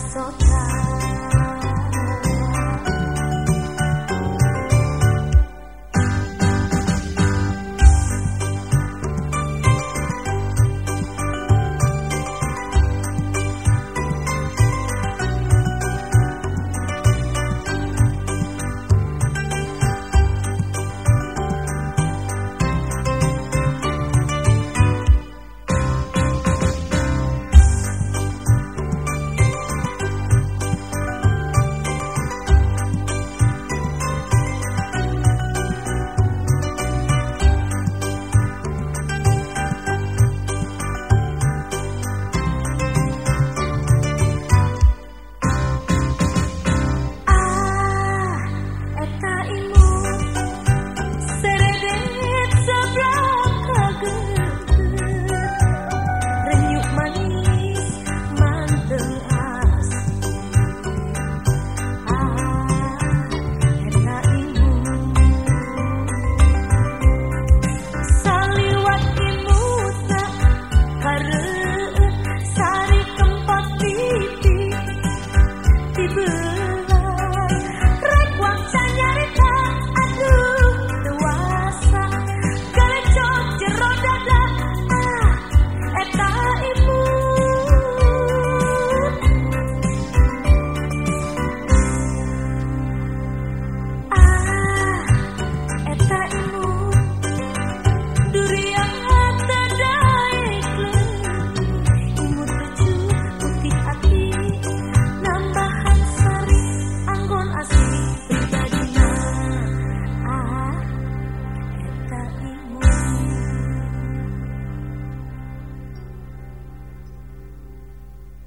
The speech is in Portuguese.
soltar.